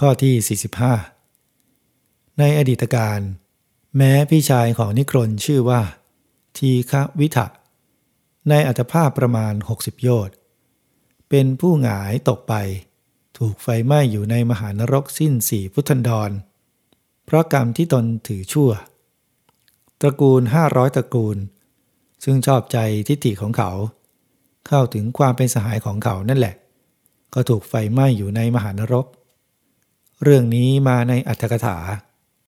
ข้อที่ 45 ในอดีตการ แม้พี่ชายของนิครนชื่อว่า ทีฆวิทะในอัตภาพประมาณ 60 โยชน์เป็นผู้หงายตกไป ถูกไฟไหม้อยู่ในมหานรกสิ้นสี่พุทธันดร เพราะกรรมที่ตนถือชั่ว ตระกูล 500 ตระกูล ซึ่งชอบใจทิฏฐิของเขา เข้าถึงความเป็นสหายของเขานั่นแหละ ก็ถูกไฟไหม้อยู่ในมหานรก เรื่องนี้มาในอัตถกถา